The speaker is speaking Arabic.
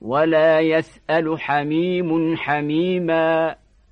ولا يسأل حميم حميما.